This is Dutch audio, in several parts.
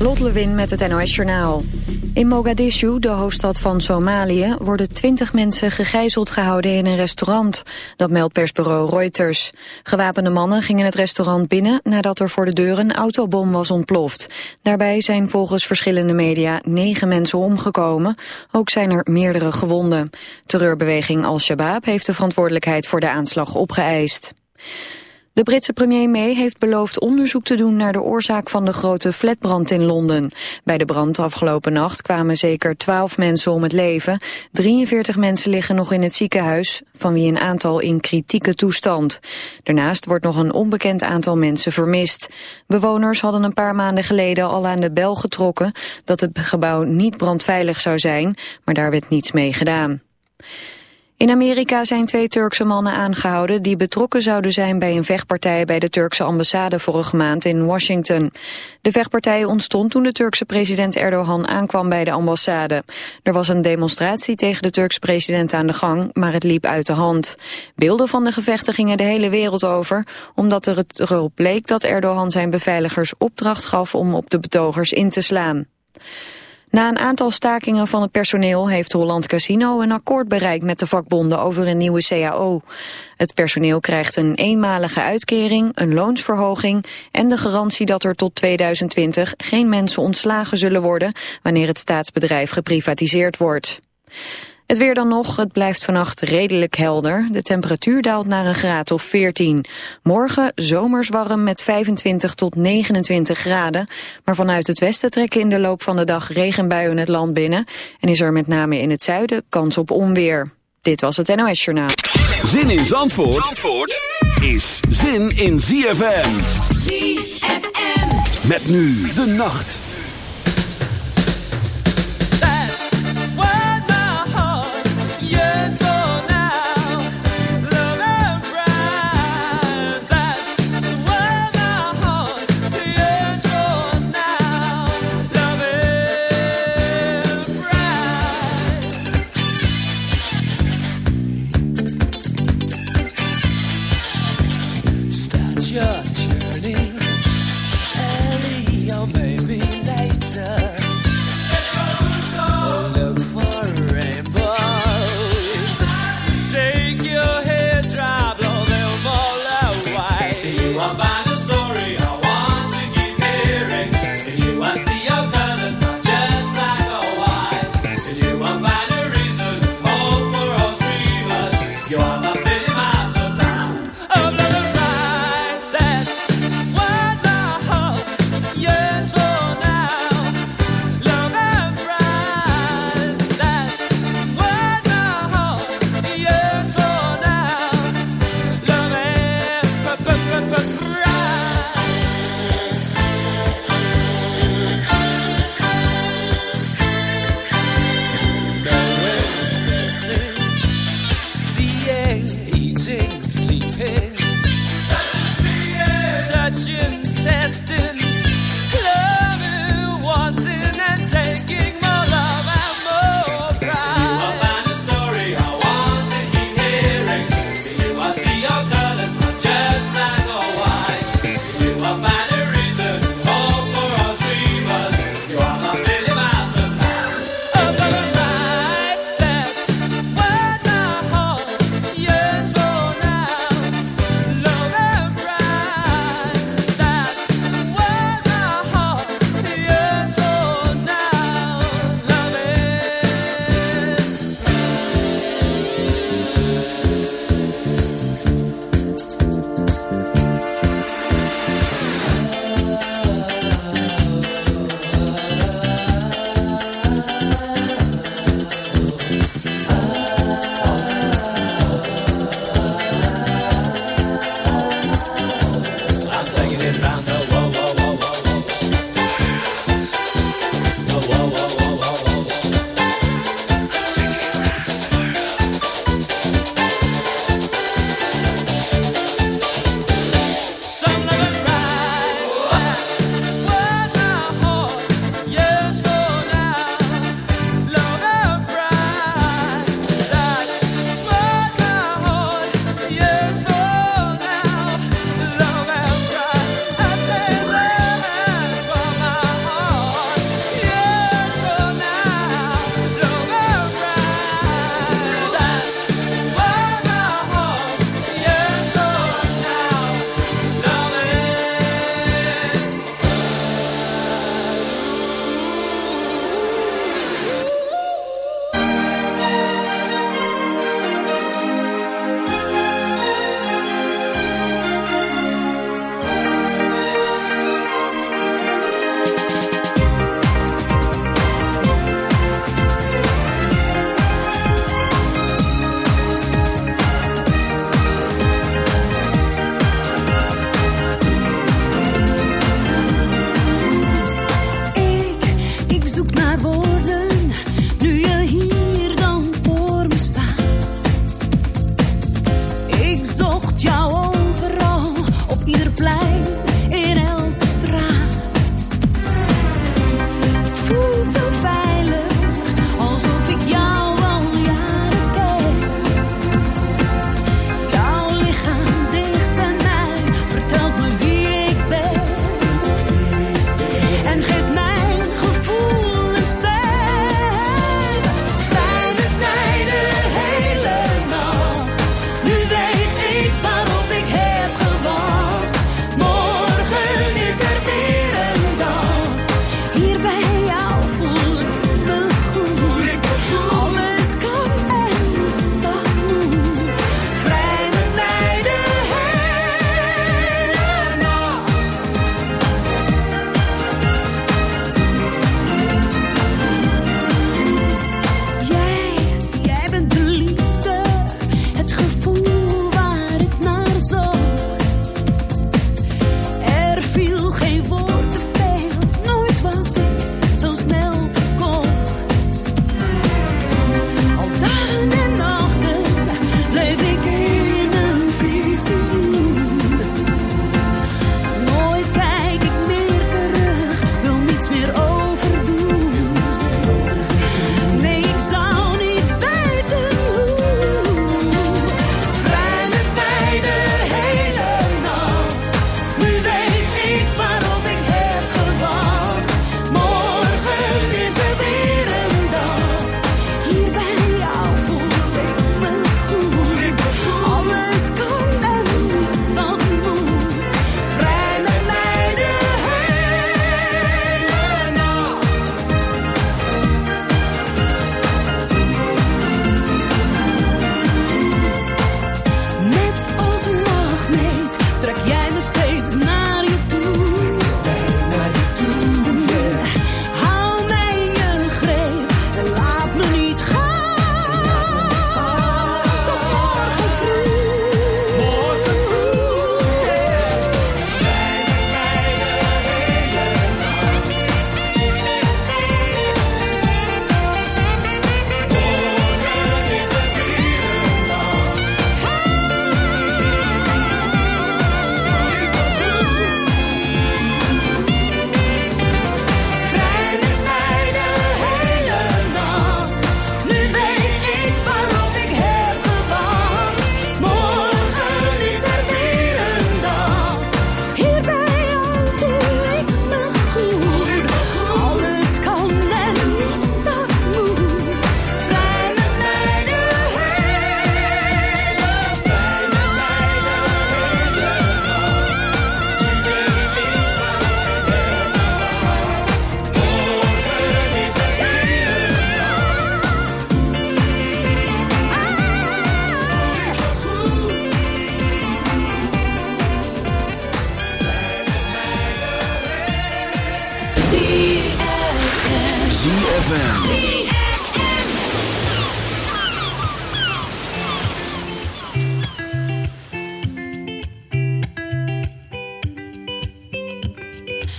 Lot Lewin met het NOS Journaal. In Mogadishu, de hoofdstad van Somalië, worden twintig mensen gegijzeld gehouden in een restaurant. Dat meldt persbureau Reuters. Gewapende mannen gingen het restaurant binnen nadat er voor de deur een autobom was ontploft. Daarbij zijn volgens verschillende media negen mensen omgekomen. Ook zijn er meerdere gewonden. Terreurbeweging Al-Shabaab heeft de verantwoordelijkheid voor de aanslag opgeëist. De Britse premier May heeft beloofd onderzoek te doen naar de oorzaak van de grote flatbrand in Londen. Bij de brand afgelopen nacht kwamen zeker 12 mensen om het leven. 43 mensen liggen nog in het ziekenhuis, van wie een aantal in kritieke toestand. Daarnaast wordt nog een onbekend aantal mensen vermist. Bewoners hadden een paar maanden geleden al aan de bel getrokken dat het gebouw niet brandveilig zou zijn, maar daar werd niets mee gedaan. In Amerika zijn twee Turkse mannen aangehouden die betrokken zouden zijn bij een vechtpartij bij de Turkse ambassade vorige maand in Washington. De vechtpartij ontstond toen de Turkse president Erdogan aankwam bij de ambassade. Er was een demonstratie tegen de Turkse president aan de gang, maar het liep uit de hand. Beelden van de gevechten gingen de hele wereld over, omdat er het erop bleek dat Erdogan zijn beveiligers opdracht gaf om op de betogers in te slaan. Na een aantal stakingen van het personeel heeft Holland Casino een akkoord bereikt met de vakbonden over een nieuwe CAO. Het personeel krijgt een eenmalige uitkering, een loonsverhoging en de garantie dat er tot 2020 geen mensen ontslagen zullen worden wanneer het staatsbedrijf geprivatiseerd wordt. Het weer dan nog, het blijft vannacht redelijk helder. De temperatuur daalt naar een graad of 14. Morgen zomers warm met 25 tot 29 graden. Maar vanuit het westen trekken in de loop van de dag regenbuien het land binnen. En is er met name in het zuiden kans op onweer. Dit was het NOS Journaal. Zin in Zandvoort, Zandvoort is zin in ZFM. ZFM. Met nu de nacht.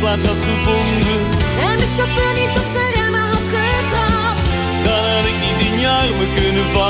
plaats had gevonden. En de chauffeur niet op zijn remmen had getrapt. Dan had ik niet in je me kunnen vallen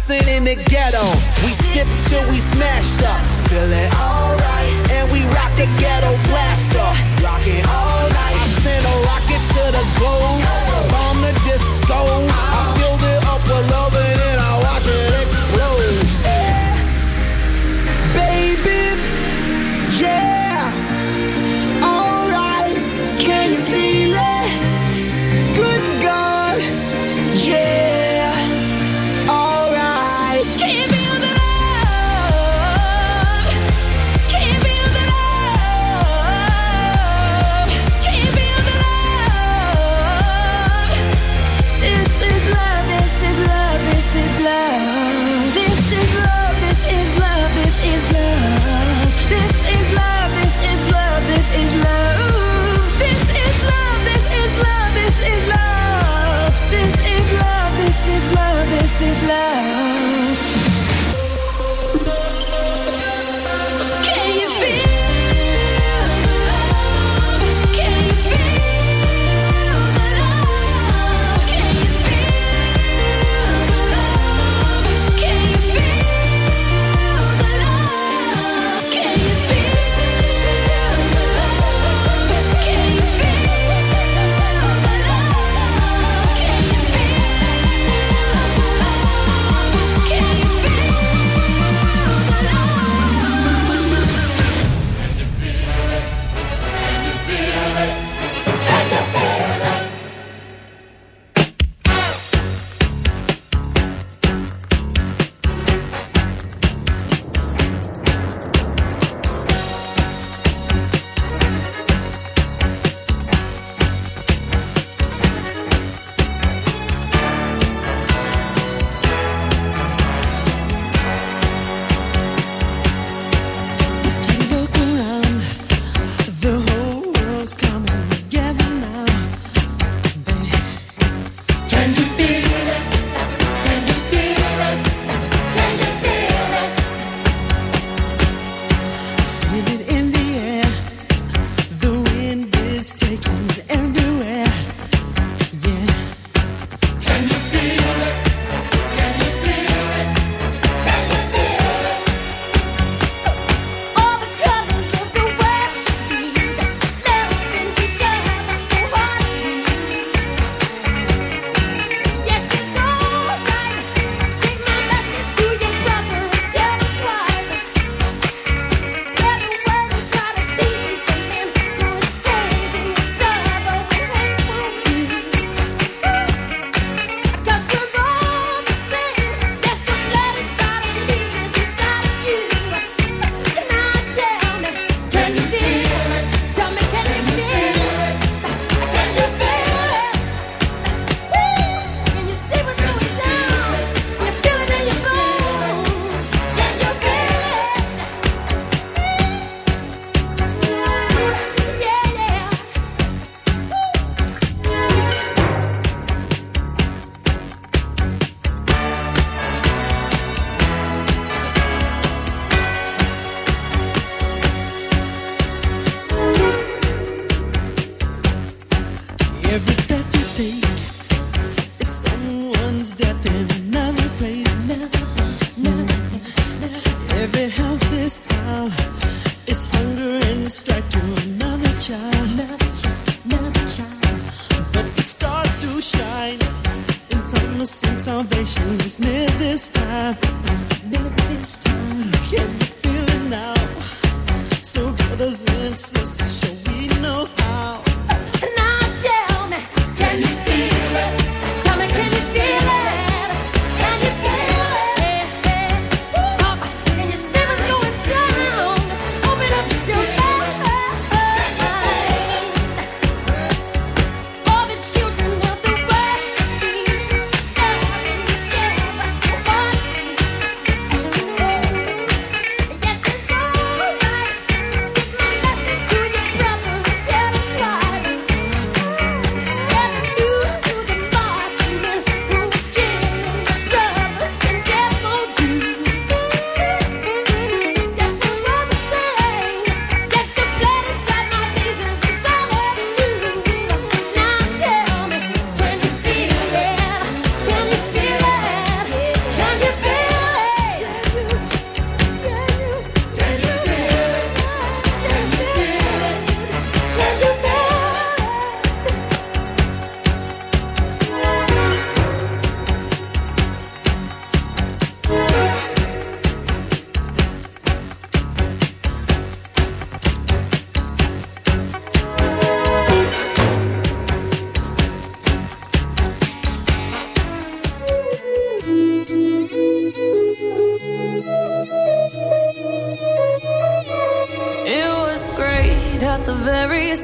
bouncing in the ghetto. We sip till we smashed up, Feel it alright. And we rock the ghetto blaster, Rock it all night. I send a rocket to the globe, bomb the disco. I build it up with love.